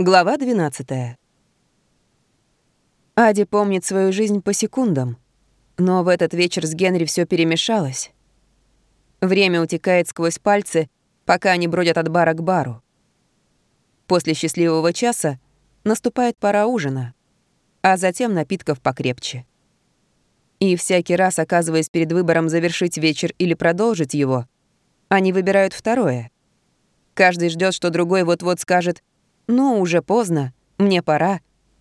Глава 12. Ади помнит свою жизнь по секундам, но в этот вечер с Генри все перемешалось. Время утекает сквозь пальцы, пока они бродят от бара к бару. После счастливого часа наступает пора ужина, а затем напитков покрепче. И всякий раз, оказываясь перед выбором завершить вечер или продолжить его, они выбирают второе. Каждый ждет, что другой вот-вот скажет «Ну, уже поздно, мне пора»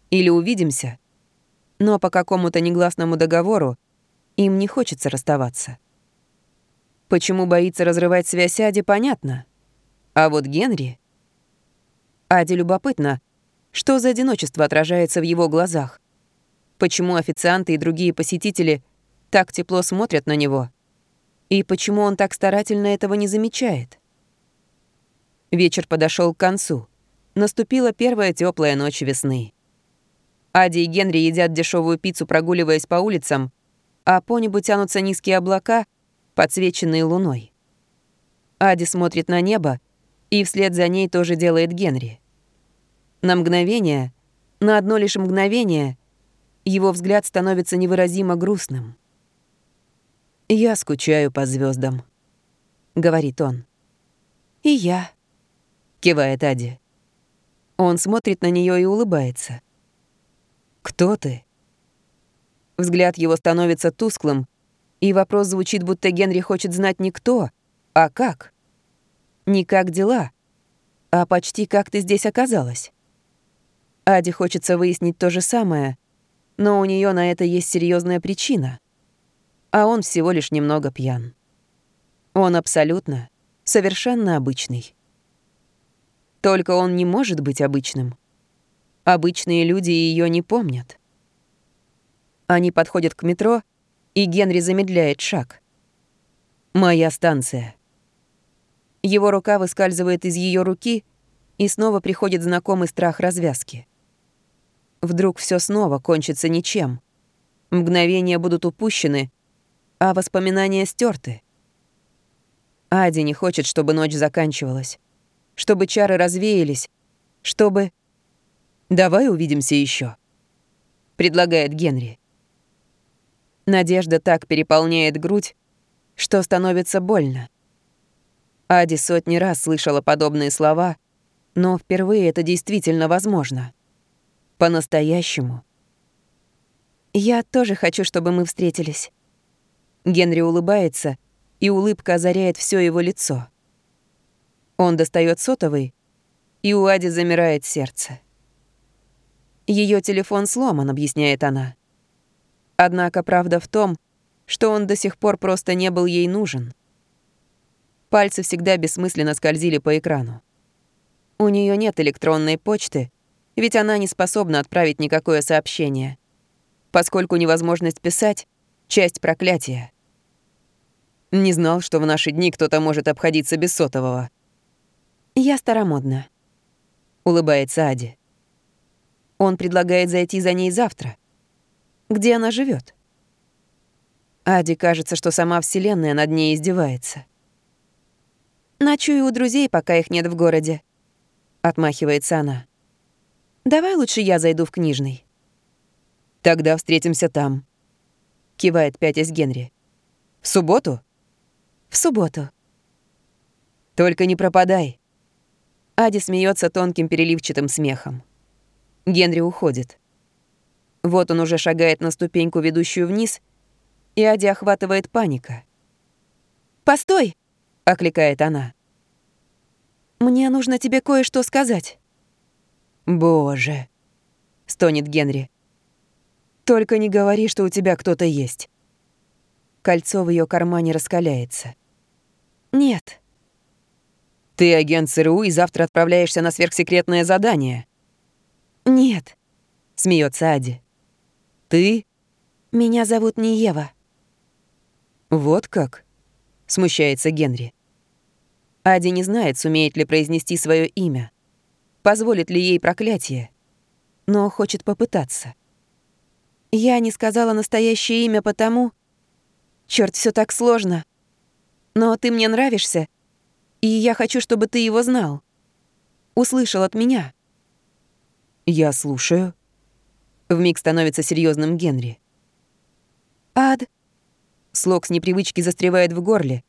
или «Увидимся». Но по какому-то негласному договору им не хочется расставаться. Почему боится разрывать связь Ади, понятно. А вот Генри... Ади любопытно, что за одиночество отражается в его глазах. Почему официанты и другие посетители так тепло смотрят на него? И почему он так старательно этого не замечает? Вечер подошел к концу. Наступила первая теплая ночь весны. Ади и Генри едят дешевую пиццу, прогуливаясь по улицам, а по небу тянутся низкие облака, подсвеченные луной. Ади смотрит на небо, и вслед за ней тоже делает Генри. На мгновение, на одно лишь мгновение, его взгляд становится невыразимо грустным. «Я скучаю по звездам, говорит он. «И я», — кивает Ади. Он смотрит на нее и улыбается. «Кто ты?» Взгляд его становится тусклым, и вопрос звучит, будто Генри хочет знать не кто, а как. Не как дела, а почти как ты здесь оказалась. Аде хочется выяснить то же самое, но у нее на это есть серьезная причина. А он всего лишь немного пьян. Он абсолютно, совершенно обычный. Только он не может быть обычным. Обычные люди ее не помнят. Они подходят к метро, и Генри замедляет шаг. «Моя станция». Его рука выскальзывает из ее руки, и снова приходит знакомый страх развязки. Вдруг все снова кончится ничем. Мгновения будут упущены, а воспоминания стерты. Ади не хочет, чтобы ночь заканчивалась чтобы чары развеялись, чтобы... «Давай увидимся еще, предлагает Генри. Надежда так переполняет грудь, что становится больно. Ади сотни раз слышала подобные слова, но впервые это действительно возможно. По-настоящему. «Я тоже хочу, чтобы мы встретились». Генри улыбается, и улыбка озаряет все его лицо. Он достает сотовый, и у Ади замирает сердце. Ее телефон сломан, объясняет она. Однако правда в том, что он до сих пор просто не был ей нужен. Пальцы всегда бессмысленно скользили по экрану. У нее нет электронной почты, ведь она не способна отправить никакое сообщение, поскольку невозможность писать — часть проклятия. Не знал, что в наши дни кто-то может обходиться без сотового. «Я старомодна», — улыбается Ади. Он предлагает зайти за ней завтра. Где она живет? Ади кажется, что сама Вселенная над ней издевается. «Ночую у друзей, пока их нет в городе», — отмахивается она. «Давай лучше я зайду в книжный». «Тогда встретимся там», — кивает пятясь Генри. «В субботу?» «В субботу». «Только не пропадай», Ади смеется тонким переливчатым смехом. Генри уходит. Вот он уже шагает на ступеньку, ведущую вниз, и Ади охватывает паника. «Постой!» — окликает она. «Мне нужно тебе кое-что сказать». «Боже!» — стонет Генри. «Только не говори, что у тебя кто-то есть». Кольцо в ее кармане раскаляется. «Нет», ты агент ЦРУ и завтра отправляешься на сверхсекретное задание. Нет, смеется Ади. Ты? Меня зовут не Ева. Вот как? Смущается Генри. Ади не знает, сумеет ли произнести свое имя. Позволит ли ей проклятие. Но хочет попытаться. Я не сказала настоящее имя потому... Черт, все так сложно. Но ты мне нравишься, и я хочу, чтобы ты его знал. Услышал от меня. Я слушаю. Вмиг становится серьезным Генри. Ад. Слог с непривычки застревает в горле.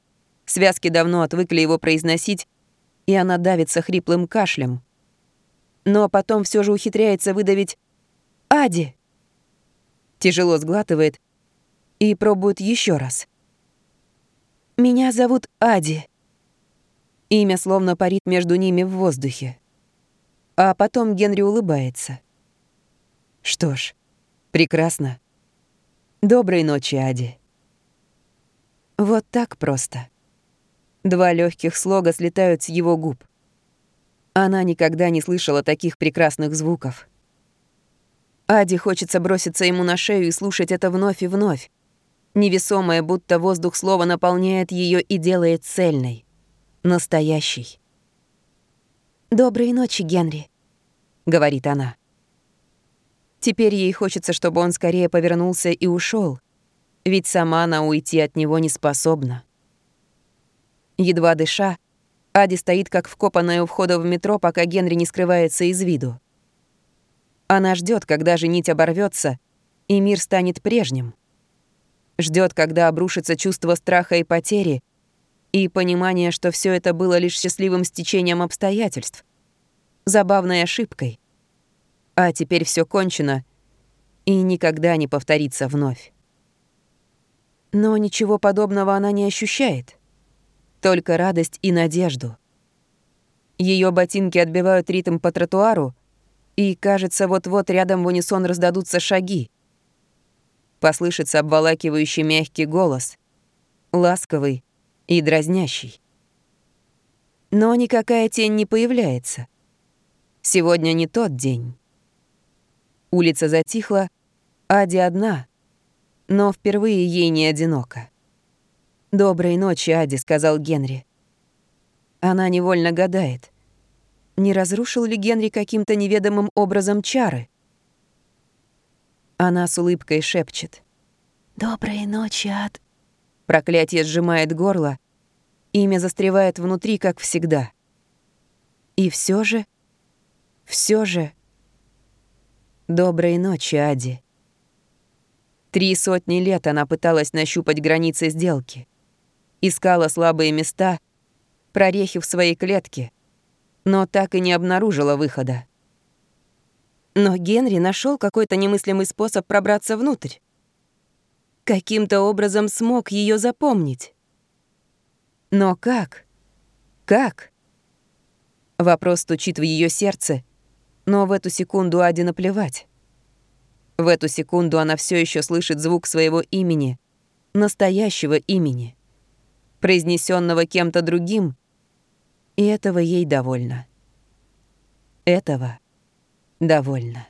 Связки давно отвыкли его произносить, и она давится хриплым кашлем. Но потом все же ухитряется выдавить «Ади!» Тяжело сглатывает и пробует еще раз. «Меня зовут Ади». Имя словно парит между ними в воздухе. А потом Генри улыбается. Что ж, прекрасно. Доброй ночи, Ади. Вот так просто. Два легких слога слетают с его губ. Она никогда не слышала таких прекрасных звуков. Ади хочется броситься ему на шею и слушать это вновь и вновь. Невесомое, будто воздух слова наполняет ее и делает цельной. Настоящей. «Доброй ночи, Генри», — говорит она. Теперь ей хочется, чтобы он скорее повернулся и ушел, ведь сама она уйти от него не способна. Едва дыша, Ади стоит как вкопанная у входа в метро, пока Генри не скрывается из виду. Она ждет, когда же нить оборвется, и мир станет прежним. Ждет, когда обрушится чувство страха и потери, и понимание, что все это было лишь счастливым стечением обстоятельств, забавной ошибкой. А теперь все кончено и никогда не повторится вновь. Но ничего подобного она не ощущает только радость и надежду. Ее ботинки отбивают ритм по тротуару, и, кажется, вот-вот рядом в унисон раздадутся шаги. Послышится обволакивающий мягкий голос, ласковый и дразнящий. Но никакая тень не появляется. Сегодня не тот день. Улица затихла, Ади одна, но впервые ей не одиноко. «Доброй ночи, Ади», — сказал Генри. Она невольно гадает, не разрушил ли Генри каким-то неведомым образом чары. Она с улыбкой шепчет. «Доброй ночи, Ад». Проклятие сжимает горло, имя застревает внутри, как всегда. И все же, все же... Доброй ночи, Ади. Три сотни лет она пыталась нащупать границы сделки искала слабые места, прорехи в своей клетке, но так и не обнаружила выхода. Но Генри нашел какой-то немыслимый способ пробраться внутрь. Каким-то образом смог ее запомнить. Но как? Как? Вопрос стучит в ее сердце, но в эту секунду Аде наплевать. В эту секунду она все еще слышит звук своего имени, настоящего имени произнесенного кем-то другим, и этого ей довольно. Этого довольно.